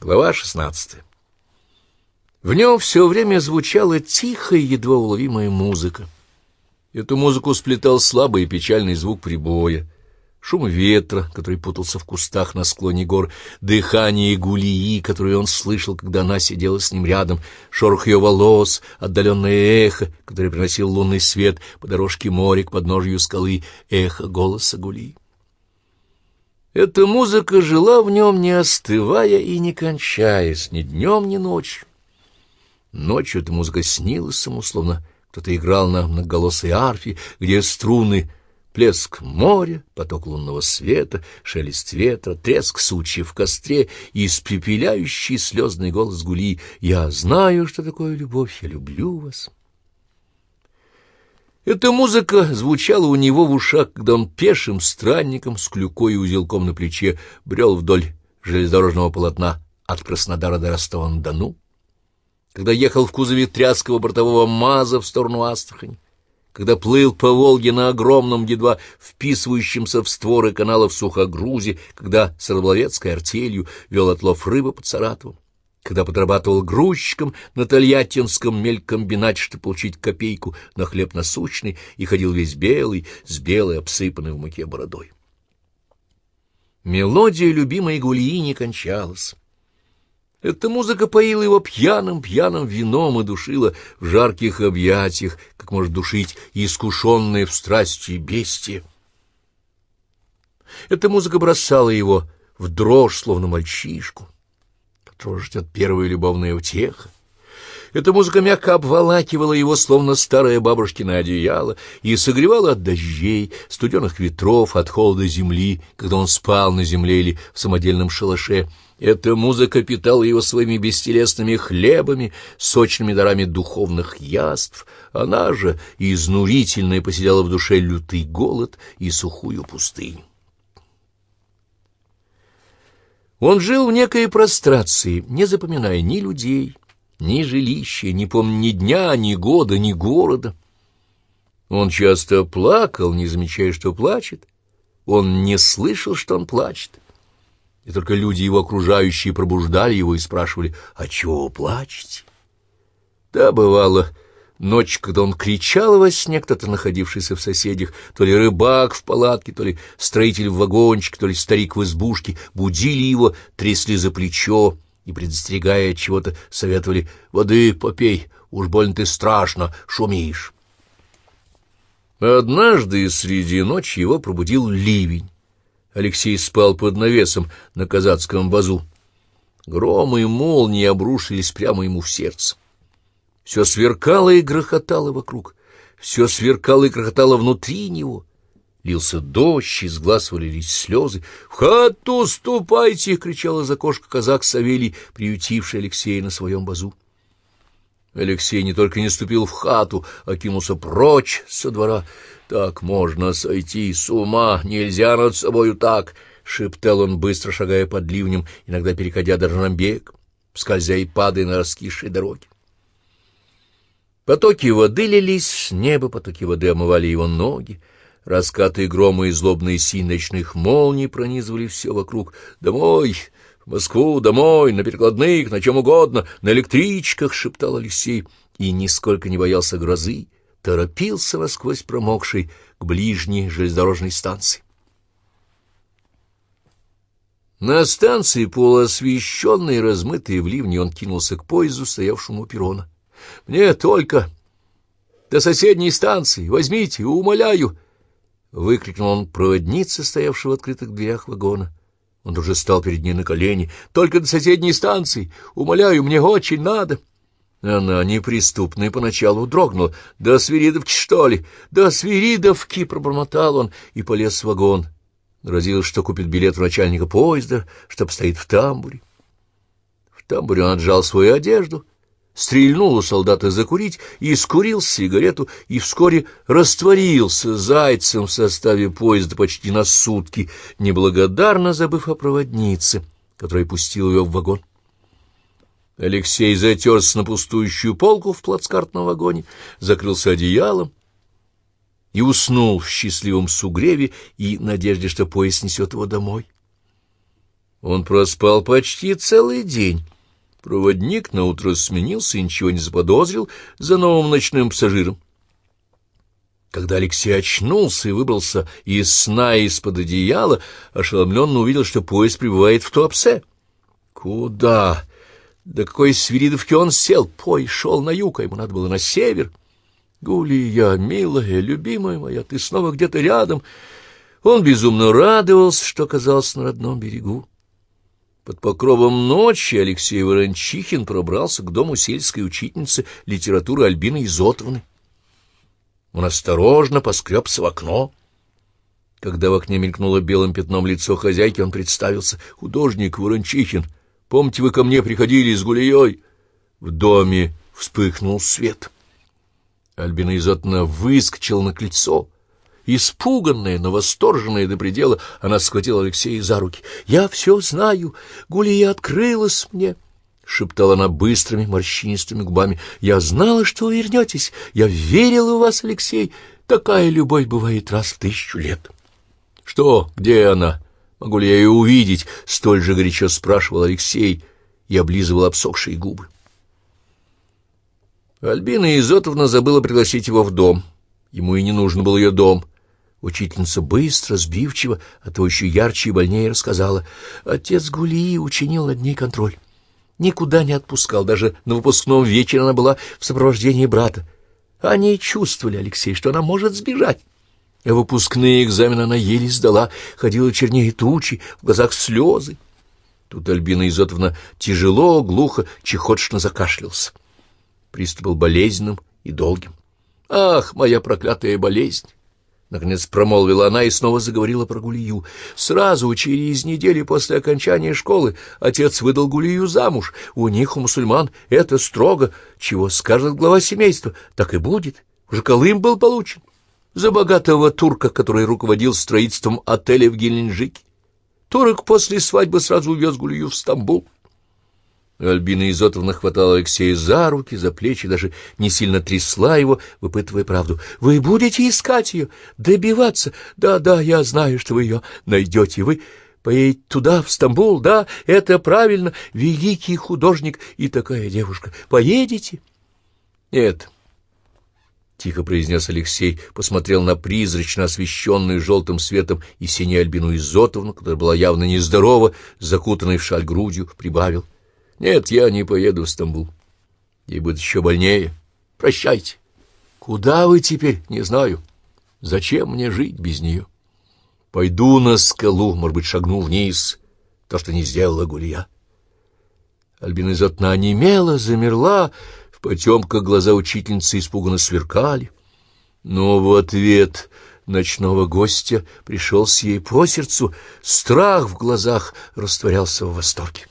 Глава шестнадцатая. В нем все время звучала тихая, едва уловимая музыка. Эту музыку сплетал слабый и печальный звук прибоя, шум ветра, который путался в кустах на склоне гор, дыхание гулии, которое он слышал, когда она сидела с ним рядом, шорох ее волос, отдаленное эхо, которое приносил лунный свет по дорожке моря к подножью скалы, эхо голоса гулии. Эта музыка жила в нем, не остывая и не кончаясь ни днем, ни ночью. Ночью эта музыка снилась ему, словно кто-то играл на многоголосой арфе, где струны — плеск моря, поток лунного света, шелест ветра, треск сучьев в костре и испепеляющий слезный голос гули «Я знаю, что такое любовь, я люблю вас». Эта музыка звучала у него в ушах, когда он пешим странником с клюкой и узелком на плече брел вдоль железнодорожного полотна от Краснодара до Ростова-на-Дону, когда ехал в кузове тряского бортового МАЗа в сторону Астрахани, когда плыл по Волге на огромном, едва вписывающемся в створы каналов сухогрузе, когда с рыболовецкой артелью вел отлов рыбы под Саратовом когда подрабатывал грузчиком на Тольяттинском мелькомбинате, чтобы получить копейку на хлеб насущный, и ходил весь белый, с белой, обсыпанной в муке бородой. Мелодия любимой Гулии не кончалась. Эта музыка поила его пьяным-пьяным вином и душила в жарких объятиях, как может душить искушенное в страсти бестие. Эта музыка бросала его в дрожь, словно мальчишку которого ждет первая любовная утеха. Эта музыка мягко обволакивала его, словно старое бабушкино одеяло, и согревала от дождей, студеных ветров, от холода земли, когда он спал на земле или в самодельном шалаше. Эта музыка питала его своими бестелесными хлебами, сочными дарами духовных яств. Она же, изнурительная, поселяла в душе лютый голод и сухую пустыню. Он жил в некой прострации, не запоминая ни людей, ни жилища, не помня ни дня, ни года, ни города. Он часто плакал, не замечая, что плачет. Он не слышал, что он плачет. И только люди, его окружающие, пробуждали его и спрашивали, «А чего плачете?» Да, бывало, Ночь, когда он кричал во сне, кто-то находившийся в соседях, то ли рыбак в палатке, то ли строитель в вагончике, то ли старик в избушке, будили его, трясли за плечо и, предостерегая от чего-то, советовали «Воды попей, уж больно ты страшно шумишь». Однажды среди ночи его пробудил ливень. Алексей спал под навесом на казацком базу. Гром и молнии обрушились прямо ему в сердце. Все сверкало и грохотало вокруг, все сверкало и грохотало внутри него. Лился дождь, из глаз вылились слезы. «В хату ступайте!» — кричал из окошка казак Савелий, приютивший Алексея на своем базу. Алексей не только не ступил в хату, а кинулся прочь со двора. «Так можно сойти с ума, нельзя над собою так!» — шептал он, быстро шагая под ливнем, иногда переходя на бег, скользя и падая на раскисшей дороге. Потоки воды лились с неба, потоки воды омывали его ноги, раскаты грома и злобные синь ночных молний пронизывали все вокруг. «Домой! В Москву! Домой! На перекладных! На чем угодно! На электричках!» — шептал Алексей, и нисколько не боялся грозы, торопился насквозь промокший к ближней железнодорожной станции. На станции, полуосвещенной, размытой в ливне, он кинулся к поезду, стоявшему у перрона. Мне только до соседней станции. Возьмите, умоляю!» Выкрикнул он проводнице, стоявшего в открытых дверях вагона. Он уже стал перед ней на колени. «Только до соседней станции! Умоляю, мне очень надо!» Она, неприступная, поначалу дрогнула. «До Свиридовки, что ли? До Свиридовки!» — пробормотал он и полез в вагон. Грозил, что купит билет у начальника поезда, что стоит в тамбуре. В тамбуре он отжал свою одежду — стрельнул у солдата закурить и скурил сигарету, и вскоре растворился зайцем в составе поезда почти на сутки, неблагодарно забыв о проводнице, которая пустила ее в вагон. Алексей затерся на пустующую полку в плацкартном вагоне, закрылся одеялом и уснул в счастливом сугреве и надежде, что поезд несет его домой. Он проспал почти целый день. Проводник наутро сменился и ничего не заподозрил за новым ночным пассажиром. Когда Алексей очнулся и выбрался из сна из-под одеяла, ошеломленно увидел, что поезд прибывает в Туапсе. Куда? Да какой свиридовки он сел? Поезд шел на юг, а ему надо было на север. Гулия, милая, любимая моя, ты снова где-то рядом. Он безумно радовался, что оказался на родном берегу. Под покровом ночи Алексей Ворончихин пробрался к дому сельской учительницы литературы Альбины Изотовны. Он осторожно поскребся в окно. Когда в окне мелькнуло белым пятном лицо хозяйки, он представился. «Художник Ворончихин, помните, вы ко мне приходили с Гулией?» В доме вспыхнул свет. Альбина Изотовна выскочила на крыльцо. Испуганная, но восторженная до предела, она схватила Алексея за руки. «Я все знаю. Гулия открылась мне». — шептала она быстрыми морщинистыми губами. — Я знала, что вы вернетесь. Я верила в вас, Алексей. Такая любовь бывает раз в тысячу лет. — Что? Где она? Могу ли я ее увидеть? — столь же горячо спрашивал Алексей и облизывал обсохшие губы. Альбина Изотовна забыла пригласить его в дом. Ему и не нужен был ее дом. Учительница быстро, сбивчиво, а то еще ярче и больнее рассказала. Отец Гулии учинил над ней контроль. Никуда не отпускал, даже на выпускном вечере она была в сопровождении брата. Они чувствовали, Алексей, что она может сбежать. Выпускные экзамены она еле сдала, ходила чернее тучи, в глазах слезы. Тут Альбина Изотовна тяжело, глухо, чехотшно закашлялся. Приступ был болезненным и долгим. «Ах, моя проклятая болезнь!» Наконец промолвила она и снова заговорила про Гулию. Сразу, через неделю после окончания школы, отец выдал Гулию замуж. У них, у мусульман, это строго. Чего скажет глава семейства, так и будет. Уже Колым был получен. За богатого турка, который руководил строительством отеля в Геленджике. Турок после свадьбы сразу увез Гулию в Стамбул. Альбина Изотовна хватала Алексея за руки, за плечи, даже не сильно трясла его, выпытывая правду. — Вы будете искать ее, добиваться? Да-да, я знаю, что вы ее найдете. Вы поедете туда, в Стамбул, да, это правильно, великий художник и такая девушка. Поедете? — Нет, — тихо произнес Алексей, посмотрел на призрачно освещенную желтым светом и синей Альбину Изотовну, которая была явно нездорова, закутанной в шаль грудью, прибавил — нет, я не поеду в Стамбул. Ей будет еще больнее. Прощайте. Куда вы теперь? Не знаю. Зачем мне жить без нее? Пойду на скалу, может быть, шагну вниз. То, что не сделала Гулья. Альбина изотна онемела, замерла, в потемках глаза учительницы испуганно сверкали. Но в ответ ночного гостя пришел с ей по сердцу, страх в глазах растворялся в восторге.